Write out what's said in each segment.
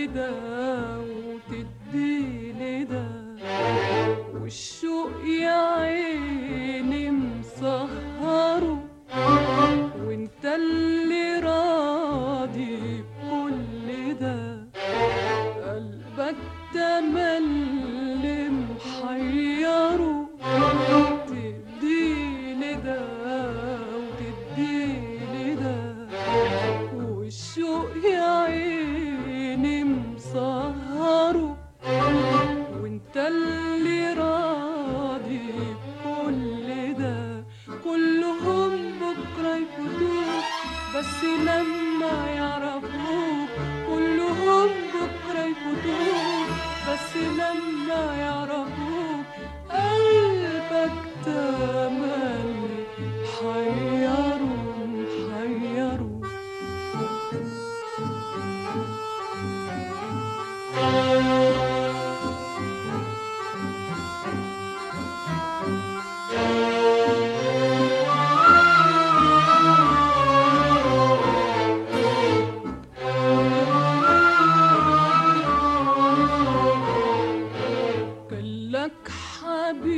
الوداد يهدوه بس لما يعرفوه كلهم بكرة يفوتوه بس لما يعرفوك قلبك تملي.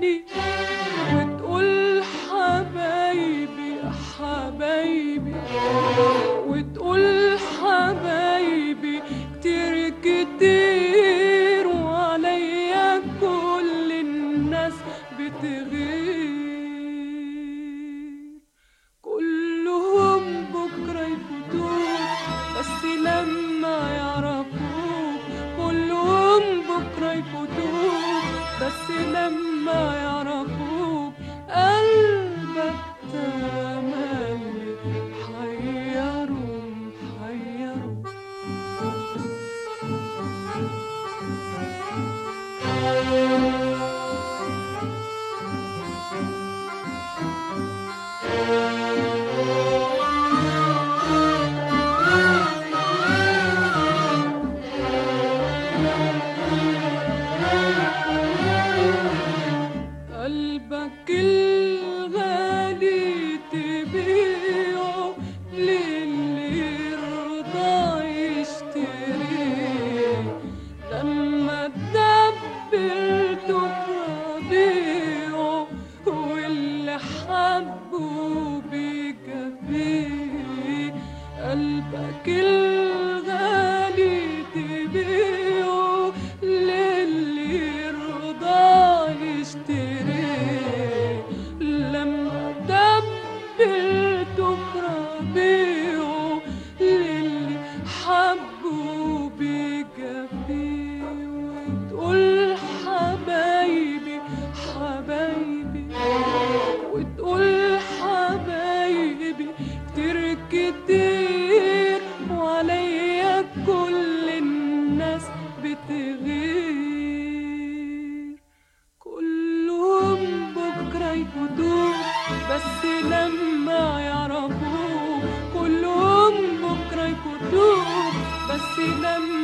你。حبوبك في قلبك sinem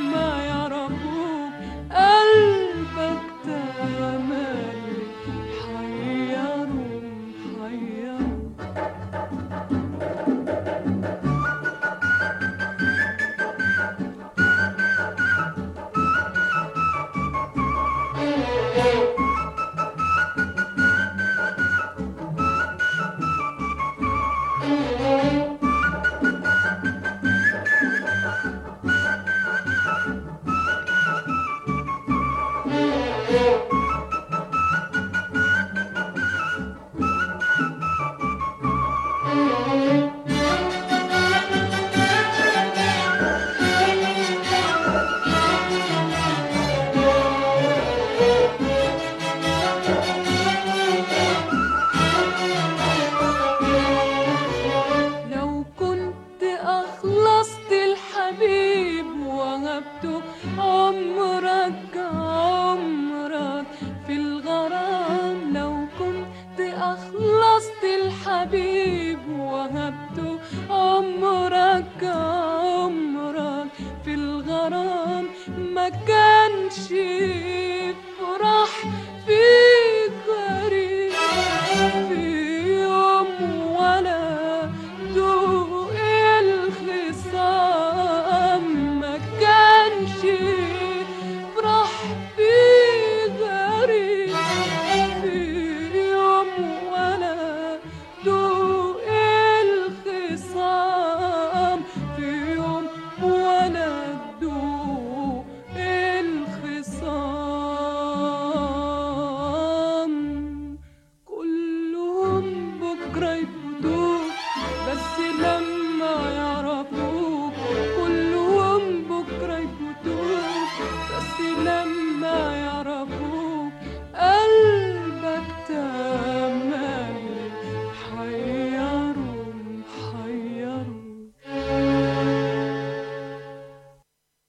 الحبيب وهبته عمرك عمرك في الغرام ما كانش